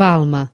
Palma.